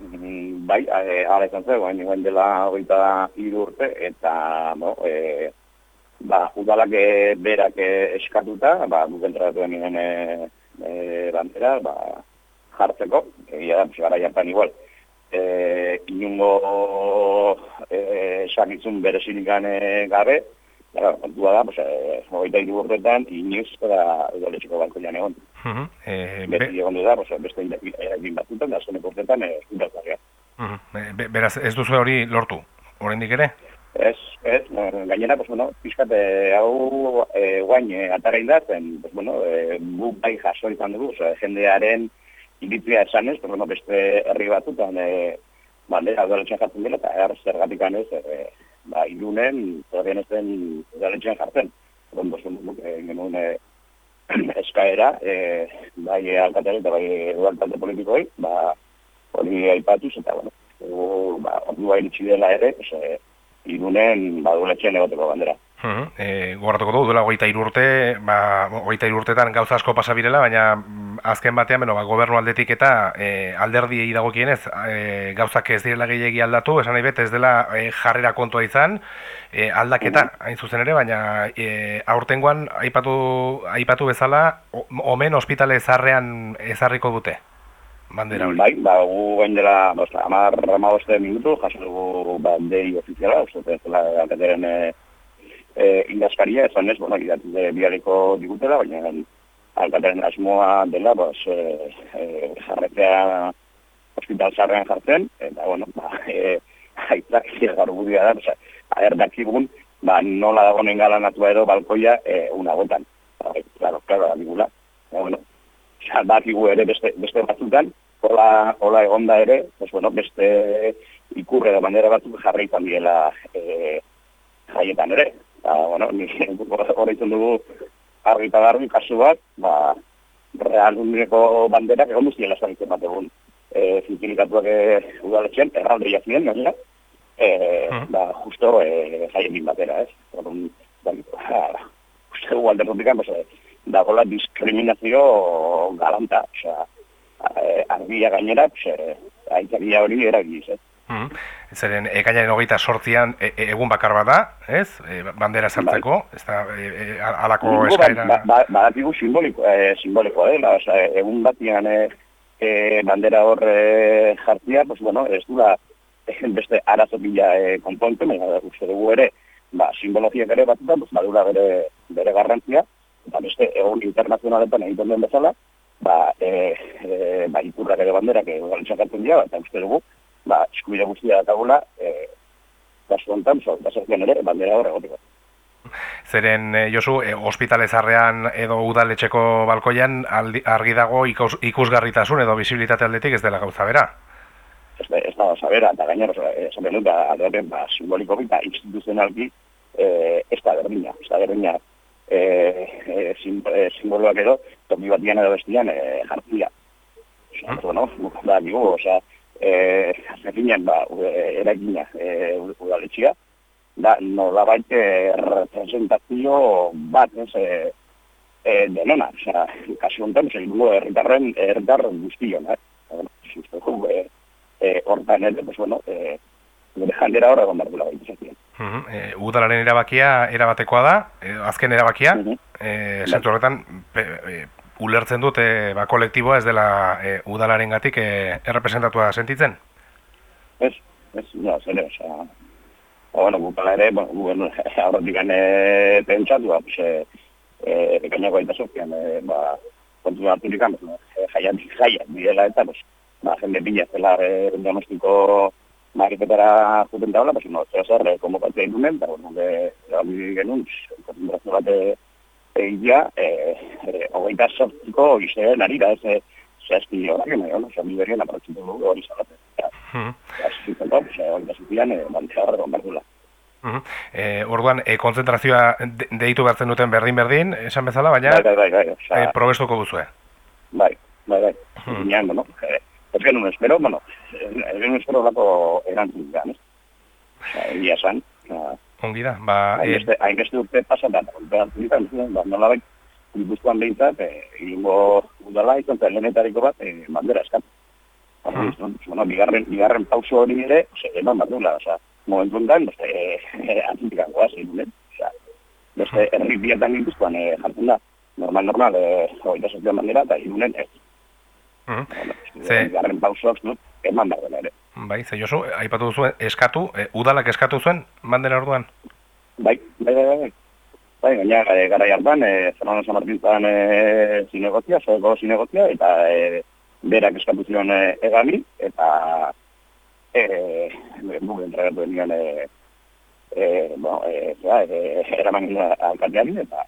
Bai, e, ala izan zen, guen, guen dela hiru urte, eta, no, e, ba, udalak e, berak e, eskatuta, ba, guken tratatu denien e, e, bandera, ba, jartzeko, egia da, gara jantan igual, e, inungo e, sakizun bere sinikan gabe, Gara, kontua da, pues, eh, hogeita iru urtetan, inoiz, da, edoletxeko balko jan egon. Uh -huh. eh, Beti be... egon da, pues, beste egin batzutan, da, azkenek urtetan, eh, indaltzarea. Uh -huh. be, beraz, ez duzu hori lortu, oraindik ere? Ez, ez, gainera, pues, bueno, pizkate hau e, guain e, atara indatzen, pues, bueno, e, gu bai jaso izan dugu, oza, jendearen iritzia esan ez, pues, bueno, beste herri batzutan, e, bandera, edoletxean jatzen dira, eta er, zergatik anez, e, ba, irunen, zorien ez den galetxean jartzen. Ondo zuen e, genuen e, eskaera, e, bai alkatari eta bai udaltalde politikoi, ba, hori aipatuz, eta, bueno, egu, ba, ordua iritsi dela ere, ose, irunen, ba, duletxean egoteko bandera. Uh e, Gogoratuko du, duela goita irurte, ba, goita irurtetan gauza asko pasabirela, baina azken batean, beno, ba, gobernu aldetik eta e, alderdi dagokienez e, gauzak ez direla gehiagi aldatu, esan nahi bet, ez dela e, jarrera kontua izan, e, aldaketa, hain zuzen ere, baina e, aurtengoan, aipatu, aipatu bezala, omen ospitale ezarrean ezarriko dute, bandera hori. Bai, ba, gu gain dela, bosta, amar, ramaboste minutu, jaso dugu bandei ofiziala, uste, ez dela, alkateren, e, e, indazkaria, esan ez, bueno, idatu de bialiko digutela, baina alkateren asmoa dela, bos, e, e, jarretzea hospital zarrean jartzen, eta, bueno, ba, e, haitzak gaur budia da, oza, aher dakigun, ba, nola dago nengala natua edo balkoia e, una gotan. Ba, claro, claro, da digula. Ba, bueno, dakigu ere beste, beste batzutan, hola, hola egonda ere, pues, bueno, beste ikurre da manera batzuk jarraitan biela e, jaietan ere. Ba, bueno, ni horretzen dugu argi eta garbi kasu bat, ba, real uniko banderak egon duzien lasan izan bat egun e, zinkilikatuak e, udaletxen, erralde jazien, gainera, e, uh ba, justo e, jaien bin batera, ez? Orduan, ba, ba, uste dugu alderrotikan, ba, da gola diskriminazio galanta, osea, e, argia gainera, pues, e, hori eragiz, ez? Mm. Zeren, ekainaren hogeita sortzian e, e, egun bakar bat da, ez? E, bandera zartzeko, bai. ez da, e, e, alako ba, eskaira... Ba, ba, ba, ba simboliko, e, simboliko dela, eh? egun batian e, e, bandera hor e, jartzia, pues, bueno, ez du da, beste arazo bila e, konponte, uste dugu ere, ba, simbologiak ere batzutan, pues, badura bere, bere garrantzia, eta beste egun internazionaletan egiten den bezala, ba, e, e, ba, ikurrak ere banderak egun galtxakatzen dira, eta uste dugu, ba, eskubide guztia da gula, e, kasu honetan, so, ere, bandera hor egoteko. Zeren, e, Josu, e, hospitalezarrean edo udaletxeko balkoian argi dago ikus, ikusgarritasun edo visibilitate aldetik ez dela gauza bera? Ez, ez da gauza bera, eta gainera, behar dut, aldeaten, ba, simboliko bita, instituzionalki, e, ez da berdina, ez da berdina, e, e, sim, e, simboloak edo, toki bat dian edo bestian, e, jartzia. Osa, mm. bueno, da, digu, osa, eh zefinen ba eragina eh udaletxia da no la baite representazio bat ez eh eh denona, o sea, casi un temps el nuevo herritarren herritarren guztion, eh. Justo eh eh ordanete, pues bueno, eh gure jandera horra egon behar dula eh, udalaren erabakia erabatekoa da, eh, azken erabakia, uh -huh. eh, horretan, ulertzen dute ba, kolektiboa ez dela e, udalaren gatik e, errepresentatua sentitzen? Ez, ez, no, zer, oza, ba, bueno, gupala ere, bueno, bueno, aurretik gane pentsatu, ba, pues, e, e, kainako aita sofian, e, ba, kontu naturik amaz, no? e, jaian, jaian, bidela eta, pues, ba, jende pila zela, e, donostiko mariketara zuten taula, pues, no, zer, zer, komo patzea indunen, eta, bueno, de, de, genuen, konzentrazio bat, egia, e, e, hogeita sortziko izan ari da, ez zehazki horak, nahi, no? Zami berrien aparatzitu dugu hori zagate. Zehazki zentu, hogeita zutian, bantzea horregon berdula. E, orduan, e, konzentrazioa deitu behartzen duten berdin-berdin, esan bezala, baina bai, bai, bai, bai, e, probestuko duzu, Bai, bai, bai, ginean, no? Ez genuen espero, bueno, ez genuen espero lako erantzun gehan, ez? Egia san, Ongi da, ba... Hainbeste, eh, hainbeste urte pasatzen, ba, nola bai, gipuzkoan behintzat, e, udala izan zen lehenetariko bat, e, bandera eskat. No? bueno, bigarren, bigarren pauso hori ere, ose, eman bat dula, oza, momentu enten, beste, e, antzipikan goaz, irunen, oza, beste, herri bietan gipuzkoan e, jartzen da, normal, normal, e, hogeita sortzean bandera, eta irunen ez. Mhm. Bueno, Ze- bigarren pausoak, no? eman bat dela ere. Bai, ze Josu, aipatu duzu eskatu, e, udalak eskatu zuen bandera orduan. Bai, bai, bai, bai. Bai, gaina, e, gara jartan, e, Fernando San Martín e, zinegozia, zoeko zinegozia, eta e, berak eskatu zion e, egami, eta e, bugu entregatu denian, e, e, bueno, e, zera, e, eraman gila alkateari, eta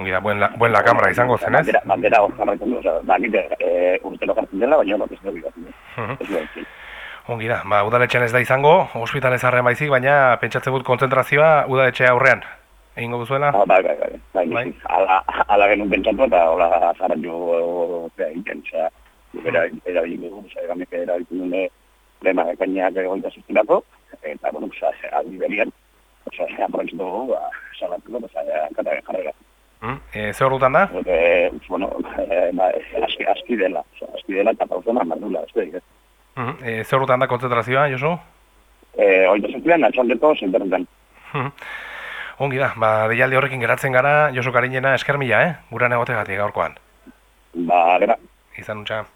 Ongi da, buen la, buen la cámara izango zen, ez? bandera, bandera hor jarraitzen du, oza, bakite, e, urtero jartzen dela, baina no, ez dut bikatzen du. Ez dut bikatzen. Ongi da, ba, udaletxean ez da izango, ospitalez harren baizik, baina pentsatzen dut kontzentrazioa udaletxe aurrean. Egingo duzuela? Ah, bai, bai, bai, bai, Bai. Ala, ala genuen pentsatu eta hola zaren jo zera egiten, osea, bera, erabiltzen dugu, osea, gamek erabiltzen dune lema ekainak egoita zizkinako, eta, bueno, osea, aldi berian, osea, aproitzen dugu, ba, salatuko, osea, kata jarrera. Mm? E, ze horretan da? Porque, bueno, eh, ba, aski, aski dela, osea, aski dela eta pauzona mardula, ez da, Mm? E, ze horretan da kontzentrazioa, Josu? eh, oita zizkilan, atxaldeko, zinterretan. Mhm. Ongi da, ba, deialdi horrekin geratzen gara, Josu Karinena eskermila, eh? Guran egotegatik gaurkoan. Ba, gara, Izan untxa.